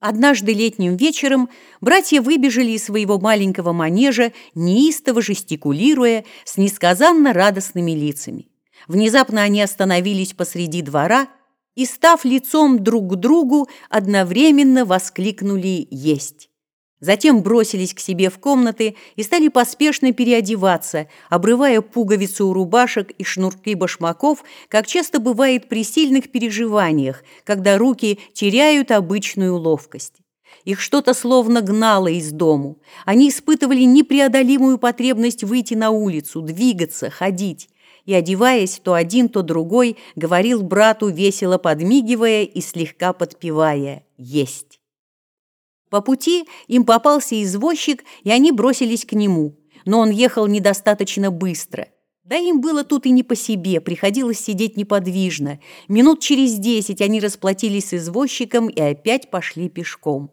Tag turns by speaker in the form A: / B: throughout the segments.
A: Однажды летним вечером братья выбежали из своего маленького манежа, неистово жестикулируя, с несказанно радостными лицами. Внезапно они остановились посреди двора и, став лицом друг к другу, одновременно воскликнули «Есть!». Затем бросились к себе в комнаты и стали поспешно переодеваться, обрывая пуговицы у рубашек и шнурки башмаков, как часто бывает при сильных переживаниях, когда руки теряют обычную ловкость. Их что-то словно гнало из дому. Они испытывали непреодолимую потребность выйти на улицу, двигаться, ходить. И, одеваясь, то один, то другой, говорил брату, весело подмигивая и слегка подпевая «Есть». По пути им попался извозчик, и они бросились к нему. Но он ехал недостаточно быстро. Да им было тут и не по себе, приходилось сидеть неподвижно. Минут через десять они расплатились с извозчиком и опять пошли пешком.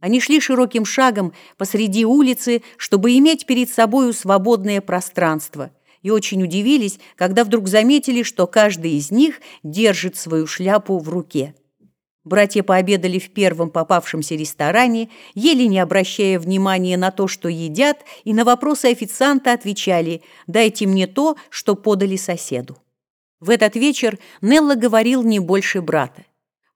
A: Они шли широким шагом посреди улицы, чтобы иметь перед собою свободное пространство, и очень удивились, когда вдруг заметили, что каждый из них держит свою шляпу в руке. Братья пообедали в первом попавшемся ресторане, ели, не обращая внимания на то, что едят, и на вопросы официанта отвечали «дайте мне то, что подали соседу». В этот вечер Нелла говорил не больше брата.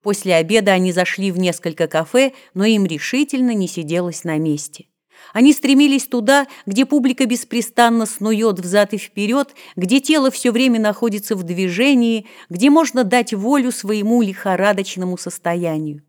A: После обеда они зашли в несколько кафе, но им решительно не сиделось на месте. Они стремились туда, где публика беспрестанно снует взад и вперед, где тело все время находится в движении, где можно дать волю своему лихорадочному состоянию.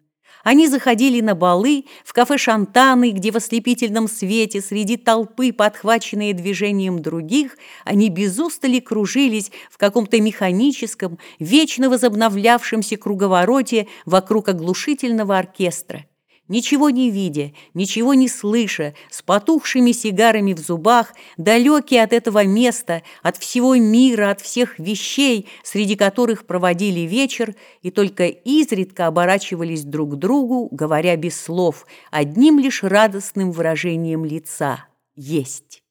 A: Они заходили на балы, в кафе «Шантаны», где в ослепительном свете, среди толпы, подхваченные движением других, они без устали кружились в каком-то механическом, вечно возобновлявшемся круговороте вокруг оглушительного оркестра. Ничего не видя, ничего не слыша, с потухшими сигарами в зубах, далекие от этого места, от всего мира, от всех вещей, среди которых проводили вечер, и только изредка оборачивались друг к другу, говоря без слов, одним лишь радостным выражением лица «Есть».